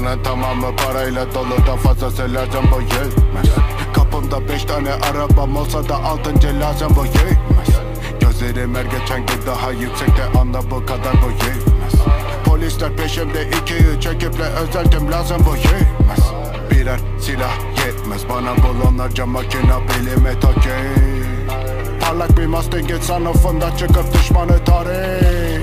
Kasanın tamamı parayla dolu da fazlası lazım bu yetmez Kapımda beş tane arabam olsa da altıncı lazım bu yetmez Gözlerim her geçen gün daha yüksekte anla bu kadar bu yetmez Polisler peşimde iki üç ekiple özeltim lazım bu yetmez Birer silah yetmez bana bul onlarca makina bilime takip Parlak bir Mustang'in sunroofunda çıkıp düşmanı tarih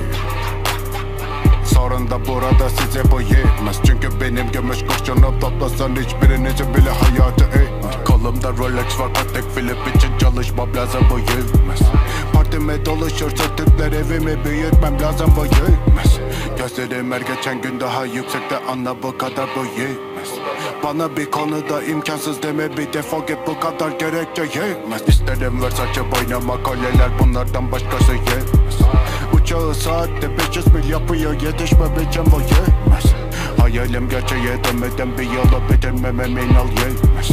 Sorun da burada size bu yetmez. Çünkü benim gümüş kurşunu toplasan hiçbirinizin bile hayatı eğmez Kolumda Rolex var Patek Philip için çalışmam lazım bu yetmez. Partime doluşursa Türkler evimi büyütmem lazım bu yetmez. Gözlerim her geçen gün daha yüksekte anla bu kadar bu yetmez. Bana bir konuda imkansız deme bir defol git bu kadar gerekçe yetmez. İsterim Versace boynama kolyeler bunlardan başkası yetmez Uçağı saatte 500 mil yapıyor yetişme biçim bu yetmez. Hayalim gerçeğe dönmeden bir yolu bitirmemem inal yetmez.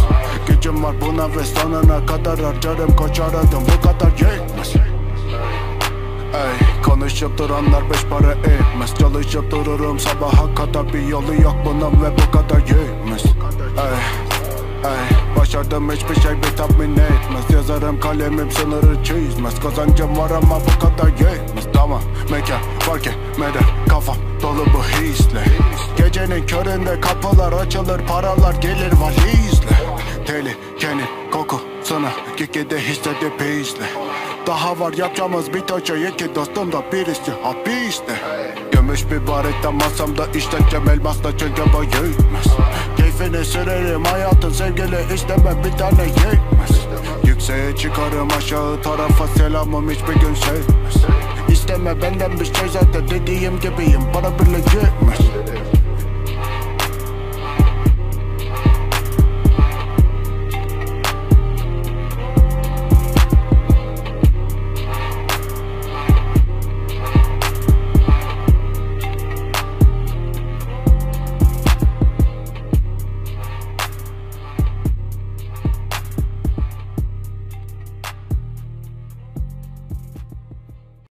Gücüm var buna ve sonuna kadar harcarım koşar adım bu kadar yetmez. Ey konuşup duranlar beş para etmez. Çalışıp dururum sabaha kadar bir yolu yok bunun ve bu kadar yetmez. Ey Ey başardım hiçbir şey bir tatmin etmez. Yazarım kalemim sınırı çizmez. Kazancım var ama bu kadar yetmez. Tamam mekan fark etmeden kafam dolu bu hisle. Gecenin köründe kapılar açılır paralar gelir valizle. Tehlikenin kokusunu gitgide hissedip izle. Daha var yapacağımız bir taşa iki dostum da birisi hapiste Gümüş bir barette masamda işleteceğim elmasla çünkü bu yetmez. Keyfini sürerim hayatın sevgili istemem bir tane yetmez. Yükseğe çıkarım aşağı tarafa selamım hiçbir gün sevmez. İsteme benden bir şey zaten dediğim gibiyim bana bile yetmez